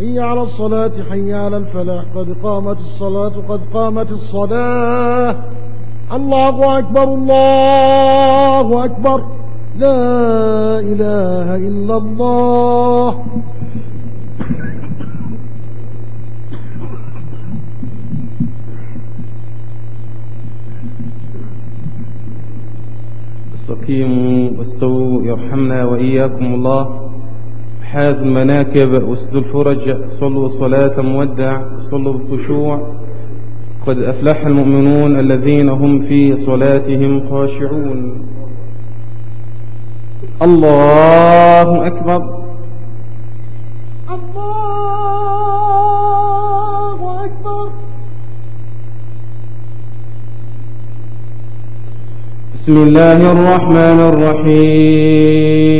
حي على الصلاة حي على الفلاح. قد قامت الصلاة قد قامت الصلاة. الله أكبر الله أكبر. لا إله إلا الله. أستقيموا واستووا يرحمنا وإياكم الله. حاذ المناكب واسد الفرج صلوا صلاة مودع صلوا بخشوع. قد أفلح المؤمنون الذين هم في صلاتهم خاشعون. الله أكبر. الله أكبر. بسم الله الرحمن الرحيم.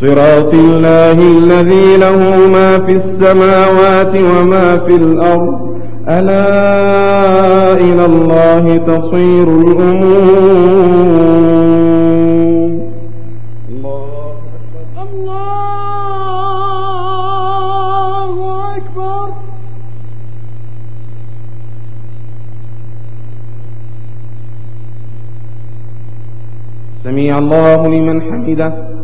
صراط الله الذي له ما في السماوات وما في الأرض. ألا إلى الله تصير الأمور. الله الله أكبر. سميع الله لمن حمده.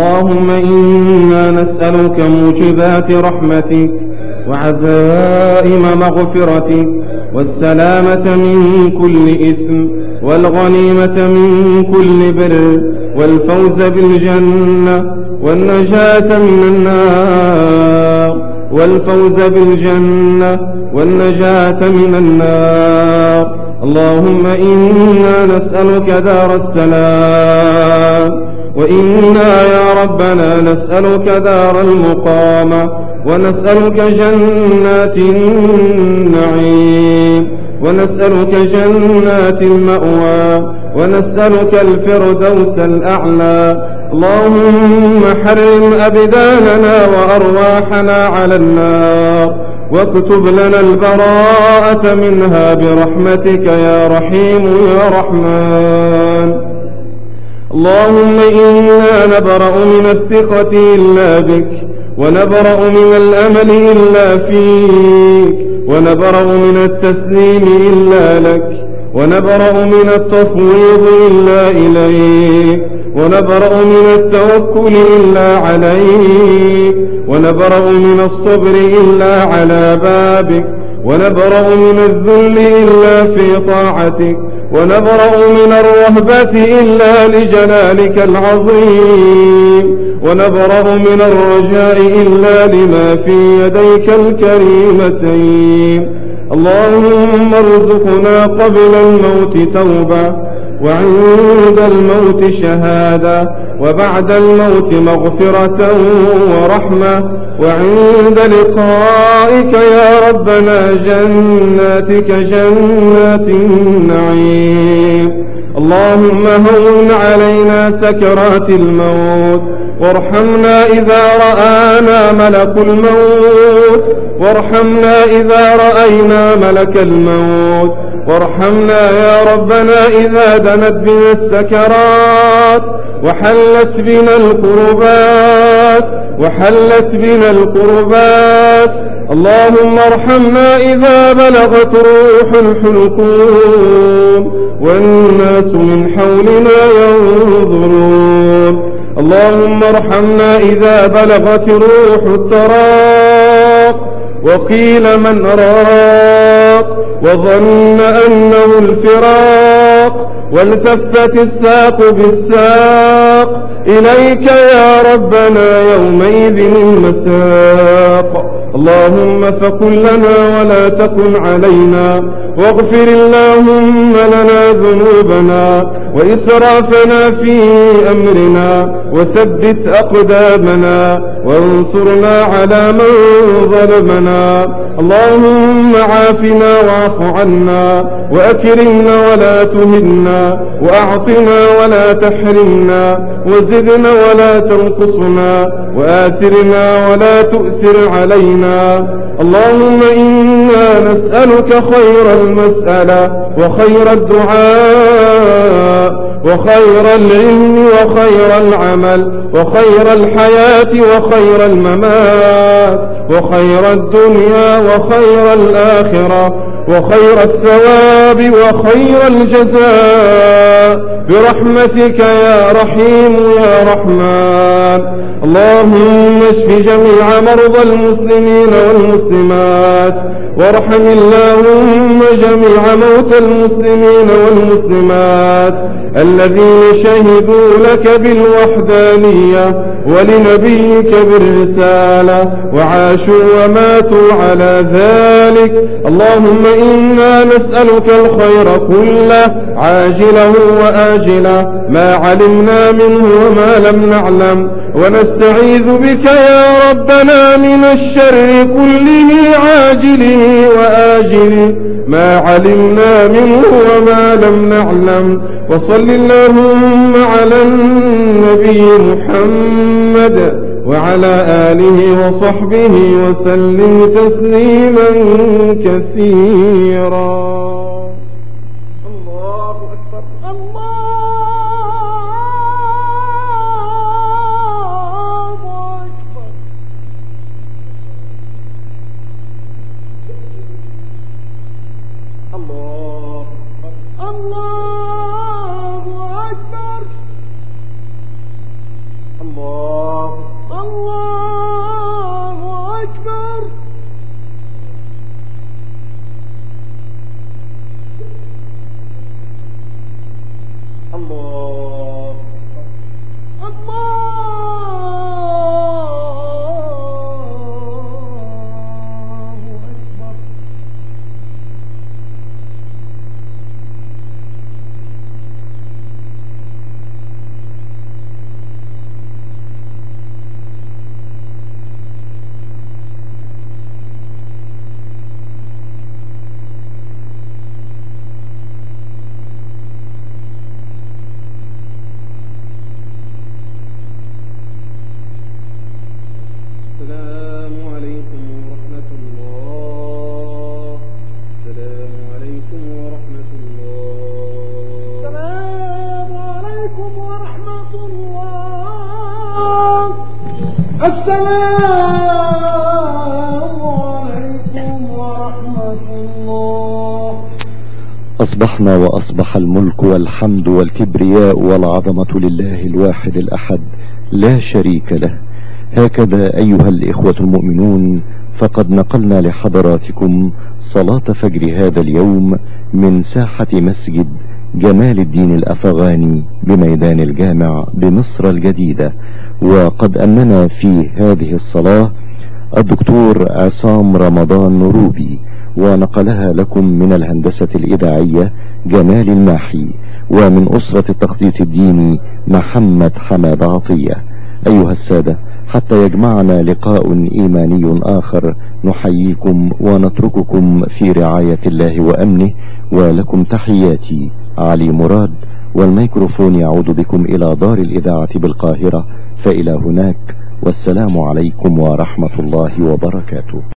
اللهم إنا نسألك موجبات رحمتك وعزائم مغفرتك والسلامة من كل إثم والغنيمة من كل بر والفوز بالجنة والنجاة من النار والفوز بالجنة والنجاة من النار اللهم إنا نسألك دار السلام وإنا يا ربنا نسألك دار المقامة ونسألك جنات النعيم ونسألك جنات المأوى ونسألك الفردوس الأعلى. اللهم حرم أبداننا وأرواحنا على النار واكتب لنا البراءة منها برحمتك يا رحيم يا رحمن. اللهم إنا نبرأ من الثقة إلا بك ونبرأ من الأمل إلا فيك ونبرأ من التسليم إلا لك ونبرأ من التفويض إلا إليك ونبرأ من التوكل إلا عليك ونبرأ من الصبر إلا على بابك. ونبرأ من الذل إلا في طاعتك ونبرأ من الرهبة إلا لجلالك العظيم ونبرأ من الرجاء إلا لما في يديك الكريمتين اللهم ارزقنا قبل الموت توبة وعند الموت شهادة وبعد الموت مغفرة ورحمة وعند لقائك يا ربنا جناتك جنات النعيم. اللهم هون علينا سكرات الموت. وارحمنا إذا رآنا ملك الموت. وارحمنا إذا رأينا ملك الموت. وارحمنا يا ربنا إذا دنت بنا السكرات. وحلت بنا الكربات وحلت بنا الكربات اللهم ارحمنا إذا بلغت روح الحلقوم والناس من حولنا ينظرون. اللهم ارحمنا إذا بلغت روح التراق وقيل من راق وظن أنه الفراق والتفت الساق بالساق إليك يا ربنا يومئذ المساق اللهم فكن لنا ولا تكن علينا واغفر اللهم لنا ذنوبنا وإسرافنا في أمرنا وثبت أقدامنا وانصرنا على من ظلمنا اللهم عافنا واعف عنا وأكرمنا ولا تهنا وأعطنا ولا تحرمنا وزدنا ولا تنقصنا وآثرنا ولا تؤثر علينا اللهم إنا نسألك خير المسألة وخير الدعاء. وخير العلم وخير العمل وخير الحياة وخير الممات وخير الدنيا وخير الآخرة وخير الثواب وخير الجزاء برحمتك يا رحيم يا رحمن اللهم اشف جميع مرضى المسلمين والمسلمات وارحم اللهم جميع موتى المسلمين والمسلمات الذين شهدوا لك بالوحدانية ولنبيك بالرسالة وعاشوا وماتوا على ذلك. اللهم إنا نسألك الخير كله عاجله وآجله ما علمنا منه وما لم نعلم. ونستعيذ بك يا ربنا من الشر كله عاجله وآجله ما علمنا منه وما لم نعلم. وصل اللهم على النبي محمد وعلى آله وصحبه وسلم تسليما كثيرا. الله أكبر. الله أكبر. الله والحمد والكبرياء والعظمة لله الواحد الأحد لا شريك له. هكذا أيها الإخوة المؤمنون فقد نقلنا لحضراتكم صلاة فجر هذا اليوم من ساحة مسجد جمال الدين الأفغاني بميدان الجامع بمصر الجديدة. وقد أننا في هذه الصلاة الدكتور عصام رمضان روبي ونقلها لكم من الهندسة الإذاعية جمال الماحي ومن أسرة التخطيط الديني محمد حماد عطية. أيها السادة حتى يجمعنا لقاء إيماني آخر نحييكم ونترككم في رعاية الله وأمنه ولكم تحياتي. علي مراد والميكروفون يعود بكم إلى دار الإذاعة بالقاهرة فإلى هناك والسلام عليكم ورحمة الله وبركاته.